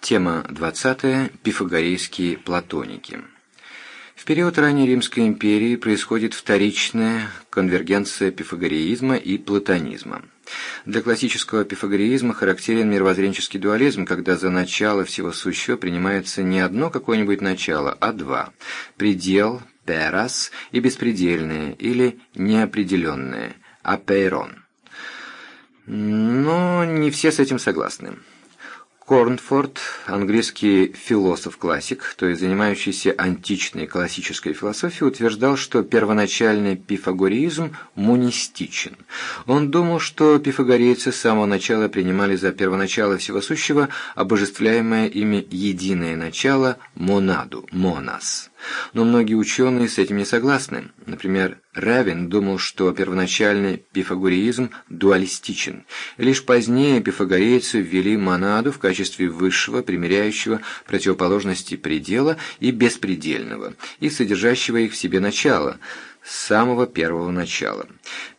Тема 20. Пифагорейские платоники. В период ранней Римской империи происходит вторичная конвергенция пифагореизма и платонизма. Для классического пифагореизма характерен мировоззренческий дуализм, когда за начало всего сущего принимается не одно какое-нибудь начало, а два – предел, перас, и беспредельное или неопределенное, апейрон. Но не все с этим согласны. Корнфорд, английский философ-классик, то есть занимающийся античной классической философией, утверждал, что первоначальный пифагореизм монистичен. Он думал, что пифагорейцы с самого начала принимали за первоначало всего сущего обожествляемое ими единое начало монаду, монас. Но многие ученые с этим не согласны. Например, Равин думал, что первоначальный пифагореизм дуалистичен. Лишь позднее пифагорейцы ввели монаду в качестве высшего, примиряющего противоположности предела и беспредельного, и содержащего их в себе начала – с самого первого начала.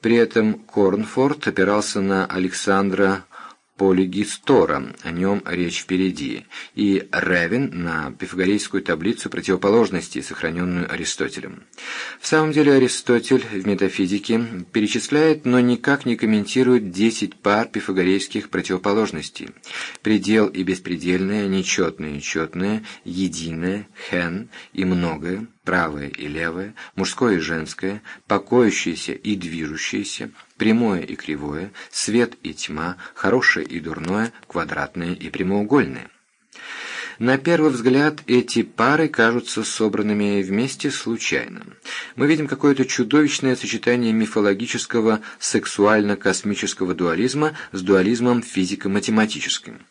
При этом Корнфорд опирался на Александра полигистора, о нем речь впереди, и Ревен на пифагорейскую таблицу противоположностей, сохраненную Аристотелем. В самом деле Аристотель в метафизике перечисляет, но никак не комментирует 10 пар пифагорейских противоположностей. Предел и беспредельное, нечетное и четное, единое, хен и многое, правое и левое, мужское и женское, покоящееся и движущееся, прямое и кривое, свет и тьма, хорошее и дурное, квадратное и прямоугольное. На первый взгляд эти пары кажутся собранными вместе случайно. Мы видим какое-то чудовищное сочетание мифологического сексуально-космического дуализма с дуализмом физико-математическим.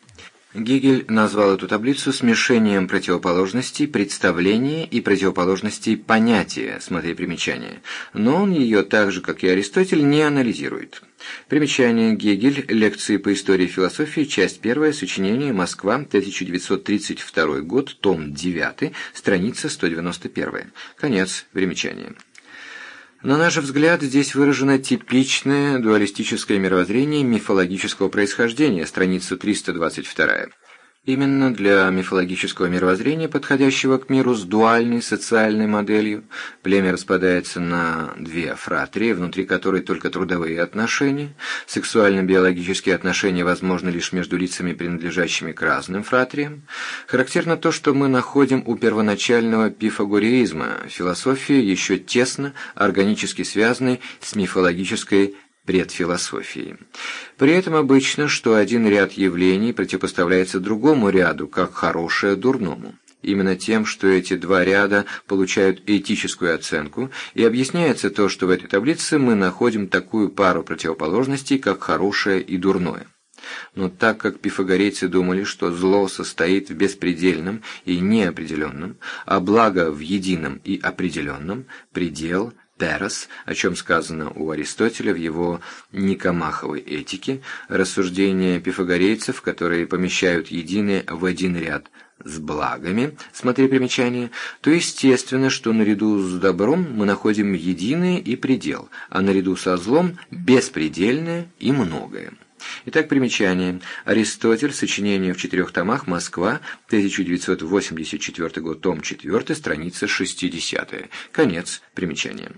Гегель назвал эту таблицу смешением противоположностей представления и противоположностей понятия, смотри примечание, но он ее, так же как и Аристотель, не анализирует. Примечание. Гегель, лекции по истории философии, часть 1, сочинение. «Москва», 1932 год, том 9, страница 191. Конец примечания. На наш взгляд, здесь выражено типичное дуалистическое мировоззрение мифологического происхождения, страница 322. Именно для мифологического мировоззрения, подходящего к миру с дуальной социальной моделью, племя распадается на две фратрии, внутри которой только трудовые отношения. Сексуально-биологические отношения возможны лишь между лицами, принадлежащими к разным фратриям. Характерно то, что мы находим у первоначального пифагореизма, философии еще тесно, органически связанной с мифологической предфилософии. При этом обычно, что один ряд явлений противопоставляется другому ряду, как хорошее дурному. Именно тем, что эти два ряда получают этическую оценку, и объясняется то, что в этой таблице мы находим такую пару противоположностей, как хорошее и дурное. Но так как пифагорейцы думали, что зло состоит в беспредельном и неопределенном, а благо в едином и определенном, предел, террас, о чем сказано у Аристотеля в его Никомаховой этике, рассуждения пифагорейцев, которые помещают единое в один ряд с благами, смотри примечание, то естественно, что наряду с добром мы находим единое и предел, а наряду со злом беспредельное и многое. Итак, примечание. Аристотель, сочинение в четырех томах, Москва, 1984 год, том 4, страница 60. Конец примечания.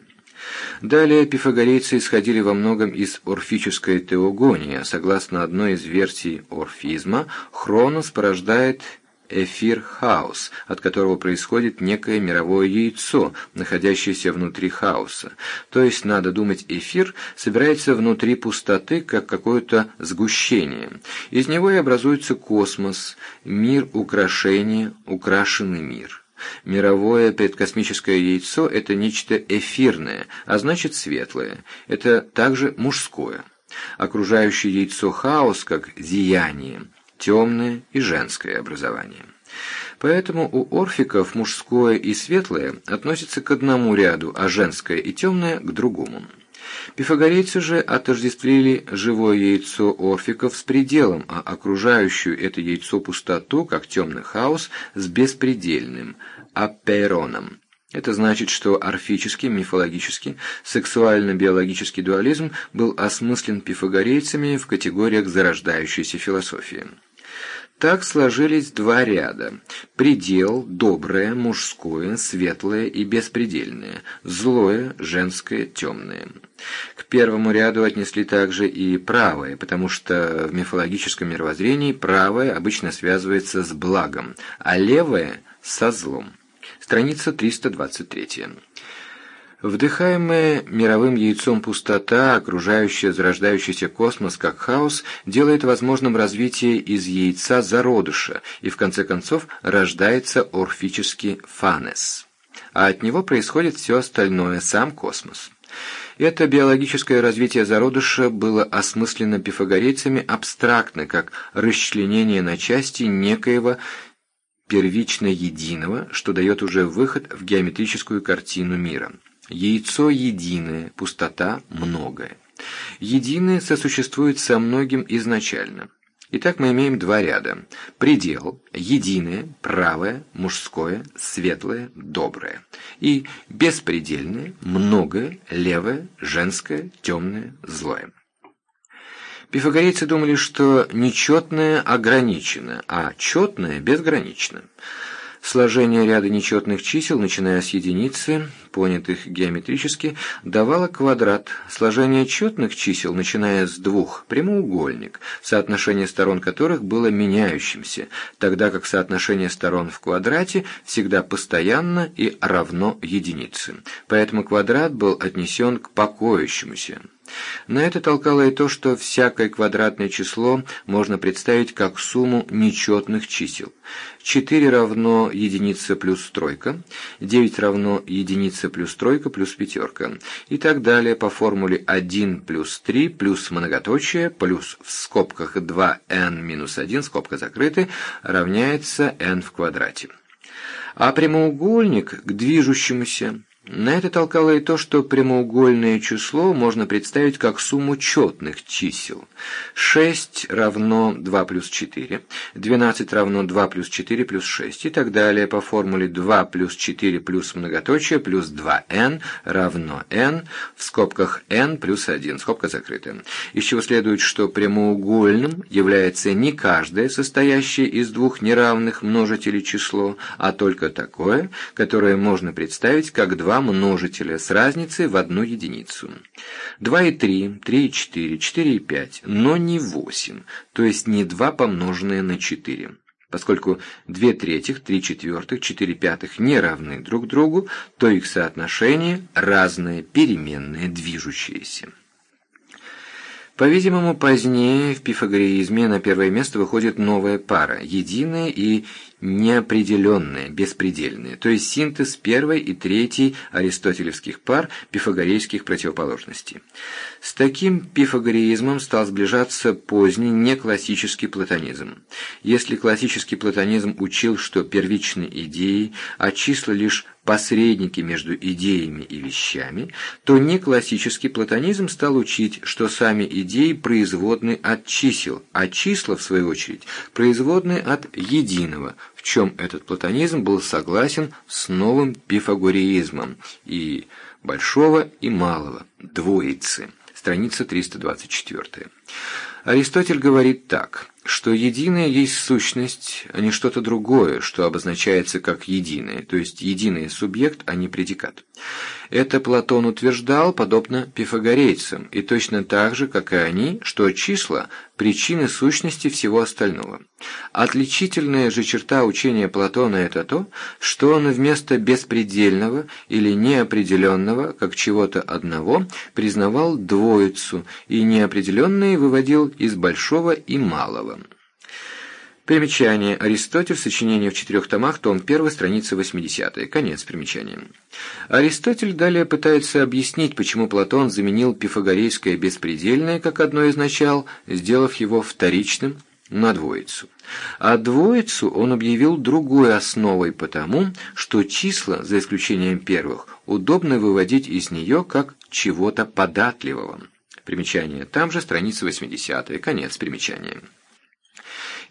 Далее пифагорейцы исходили во многом из орфической теогонии. Согласно одной из версий орфизма, Хронос порождает эфир-хаос, от которого происходит некое мировое яйцо, находящееся внутри хаоса. То есть, надо думать, эфир собирается внутри пустоты, как какое-то сгущение. Из него и образуется космос, мир украшения, украшенный мир. Мировое предкосмическое яйцо – это нечто эфирное, а значит светлое. Это также мужское. Окружающее яйцо хаос, как зияние, темное и женское образование. Поэтому у орфиков мужское и светлое относятся к одному ряду, а женское и темное – к другому. Пифагорейцы же отождествили живое яйцо орфиков с пределом, а окружающую это яйцо пустоту, как темный хаос, с беспредельным, апейроном. Это значит, что орфический, мифологический, сексуально-биологический дуализм был осмыслен пифагорейцами в категориях зарождающейся философии. Так сложились два ряда. Предел, доброе, мужское, светлое и беспредельное, злое, женское, темное. К первому ряду отнесли также и правое, потому что в мифологическом мировоззрении правое обычно связывается с благом, а левое – со злом. Страница 323. Вдыхаемая мировым яйцом пустота, окружающая зарождающийся космос как хаос, делает возможным развитие из яйца зародыша, и в конце концов рождается орфический фанес. А от него происходит все остальное, сам космос. Это биологическое развитие зародыша было осмыслено пифагорейцами абстрактно, как расчленение на части некоего первично единого, что дает уже выход в геометрическую картину мира. Яйцо единое, пустота многое. Единое сосуществует со многим изначально. Итак, мы имеем два ряда. Предел, единое, правое, мужское, светлое, доброе. И беспредельное, многое, левое, женское, темное, злое. Пифагорейцы думали, что нечетное ограничено, а четное безгранично. Сложение ряда нечетных чисел, начиная с единицы, понятых геометрически, давало квадрат. Сложение четных чисел, начиная с двух, прямоугольник, соотношение сторон которых было меняющимся, тогда как соотношение сторон в квадрате всегда постоянно и равно единице. Поэтому квадрат был отнесен к покоящемуся. На это толкало и то, что всякое квадратное число можно представить как сумму нечетных чисел. 4 равно единица плюс тройка, 9 равно единица плюс тройка плюс пятерка и так далее по формуле 1 плюс 3 плюс многоточие плюс в скобках 2n минус 1, скобка закрыты, равняется n в квадрате. А прямоугольник к движущемуся на это толкало и то, что прямоугольное число можно представить как сумму четных чисел. 6 равно 2 плюс 4, 12 равно 2 плюс 4 плюс 6 и так далее по формуле 2 плюс 4 плюс многоточие плюс 2n равно n в скобках n плюс 1, скобка закрыта. Из чего следует, что прямоугольным является не каждое состоящее из двух неравных множителей число, а только такое, которое можно представить как два два множителя с разницей в одну единицу. 2 и 3, 3 и 4, 4 и 5, но не 8, то есть не 2 помноженное на 4. Поскольку 2 третьих, 3 четвертых, 4 пятых не равны друг другу, то их соотношение разное, переменное, движущееся. По-видимому, позднее в пифагореизме на первое место выходит новая пара, единая и неопределенное, беспредельное, то есть синтез первой и третьей аристотелевских пар пифагорейских противоположностей. С таким пифагореизмом стал сближаться поздний неклассический платонизм. Если классический платонизм учил, что первичные идеи, а числа лишь посредники между идеями и вещами, то неклассический платонизм стал учить, что сами идеи производны от чисел, а числа, в свою очередь, производны от единого, в чем этот платонизм был согласен с новым пифагореизмом и большого и малого, двоицы. Страница 324. Аристотель говорит так, что единое есть сущность, а не что-то другое, что обозначается как единое, то есть единый субъект, а не предикат. Это Платон утверждал, подобно пифагорейцам, и точно так же, как и они, что числа – причины сущности всего остального. Отличительная же черта учения Платона – это то, что он вместо беспредельного или неопределенного, как чего-то одного, признавал двоицу, и неопределенные выводил из большого и малого. Примечание. Аристотель. Сочинение в четырех томах. Том 1. Страница 80. Конец примечания. Аристотель далее пытается объяснить, почему Платон заменил пифагорейское беспредельное как одно из начал, сделав его вторичным на двоицу. А двоицу он объявил другой основой потому, что числа, за исключением первых, удобно выводить из нее как чего-то податливого. Примечание. Там же страница 80. Конец примечания.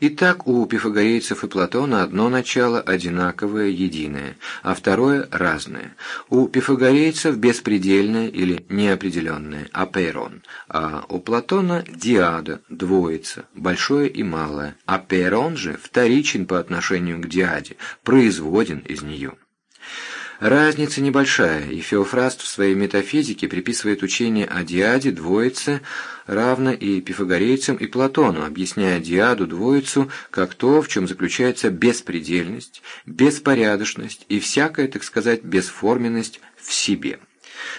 Итак, у пифагорейцев и Платона одно начало одинаковое, единое, а второе разное. У пифагорейцев беспредельное или неопределенное, апейрон, а у Платона диада, двоица, большое и малое. Апейрон же вторичен по отношению к диаде, производен из нее. Разница небольшая, и Феофраст в своей метафизике приписывает учение о диаде двоице равно и пифагорейцам, и Платону, объясняя диаду двоицу как то, в чем заключается беспредельность, беспорядочность и всякая, так сказать, бесформенность в себе.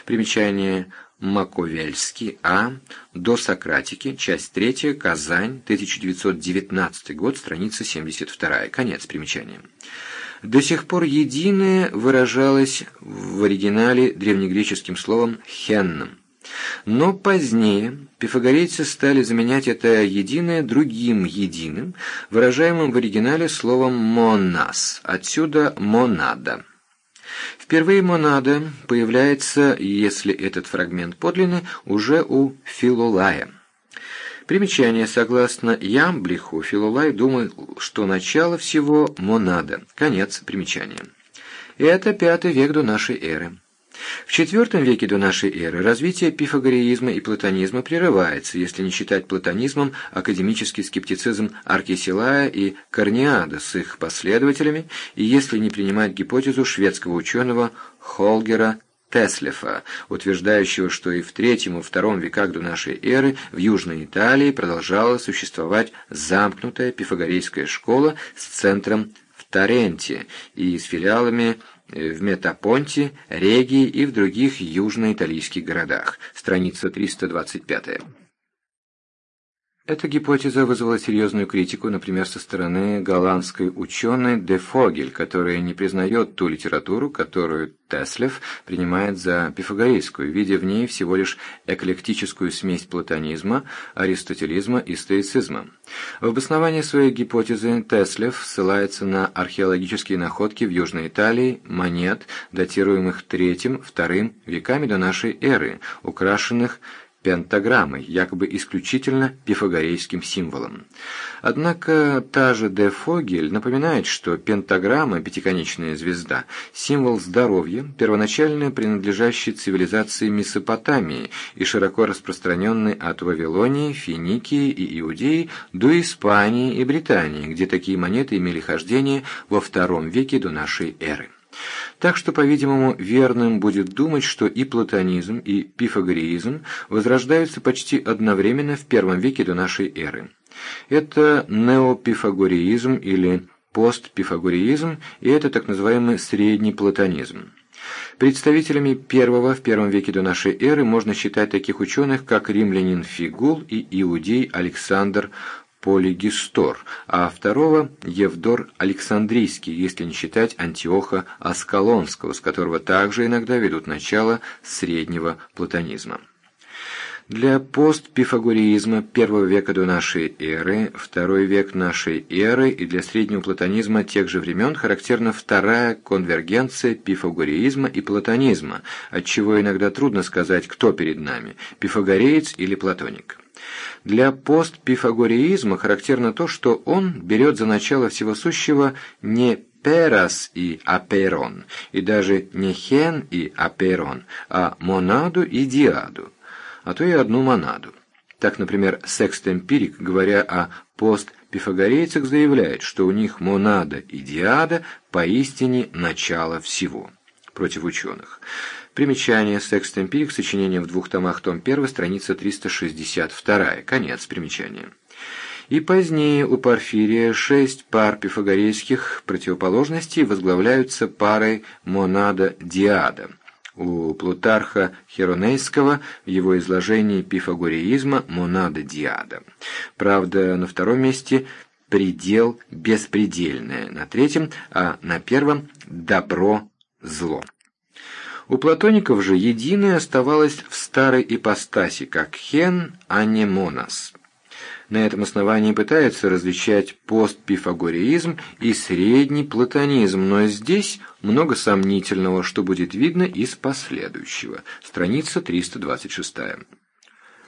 Примечание Маковельский, А. До Сократики, часть 3, Казань, 1919 год, страница 72. Конец примечания. До сих пор «единое» выражалось в оригинале древнегреческим словом «хенном». Но позднее пифагорейцы стали заменять это «единое» другим «единым», выражаемым в оригинале словом «монас», отсюда «монада». Впервые монада появляется, если этот фрагмент подлинный, уже у Филолая. Примечание. Согласно Ямблиху, Филолай думал, что начало всего – монада. Конец примечания. Это пятый век до нашей эры. В IV веке до нашей эры развитие пифагореизма и платонизма прерывается, если не считать платонизмом академический скептицизм Аркисилая и Корниада с их последователями, и если не принимать гипотезу шведского ученого Холгера Теслефа, утверждающего, что и в третьем и втором веках до нашей эры в Южной Италии продолжала существовать замкнутая пифагорейская школа с центром в Таренте и с филиалами э, в Метапонте, Регии и в других южноиталийских городах. Страница 325. Эта гипотеза вызвала серьезную критику, например, со стороны голландской ученой Де Фогель, которая не признает ту литературу, которую Теслев принимает за пифагорейскую, видя в ней всего лишь эклектическую смесь платонизма, аристотелизма и стоицизма. В обосновании своей гипотезы Теслев ссылается на археологические находки в Южной Италии монет, датируемых III-II веками до нашей эры, украшенных пентаграммой, якобы исключительно пифагорейским символом. Однако та же де Фогель напоминает, что пентаграмма, пятиконечная звезда, символ здоровья, первоначально принадлежащий цивилизации Месопотамии и широко распространенный от Вавилонии, Финикии и Иудеи до Испании и Британии, где такие монеты имели хождение во втором веке до нашей эры. Так что, по-видимому, верным будет думать, что и платонизм, и пифагореизм возрождаются почти одновременно в первом веке до нашей эры. Это неопифагореизм или постпифагореизм, и это так называемый средний платонизм. Представителями первого в первом веке до нашей эры можно считать таких ученых, как римлянин Фигул и иудей Александр Полигистор, а второго – Евдор Александрийский, если не считать Антиоха Аскалонского, с которого также иногда ведут начало среднего платонизма. Для постпифагореизма первого века до нашей эры, второй век нашей эры и для среднего платонизма тех же времен характерна вторая конвергенция пифагореизма и платонизма, отчего иногда трудно сказать, кто перед нами – пифагореец или платоник. Для постпифагореизма характерно то, что он берет за начало всего сущего не перас и аперон, и даже не хен и аперон, а монаду и диаду, а то и одну монаду. Так, например, секст-эмпирик, говоря о постпифагорейцах, заявляет, что у них монада и диада поистине начало всего против ученых. Примечание «Секст Эмпирик», сочинение в двух томах, том 1, страница 362, конец примечания. И позднее у Порфирия шесть пар пифагорейских противоположностей возглавляются парой монада-диада. У Плутарха Херонейского в его изложении пифагореизма монада-диада. Правда, на втором месте предел беспредельное, на третьем, а на первом добро-зло. У платоников же единое оставалось в старой ипостаси, как хен, а не монос. На этом основании пытаются различать постпифагореизм и средний платонизм, но здесь много сомнительного, что будет видно из последующего. Страница 326.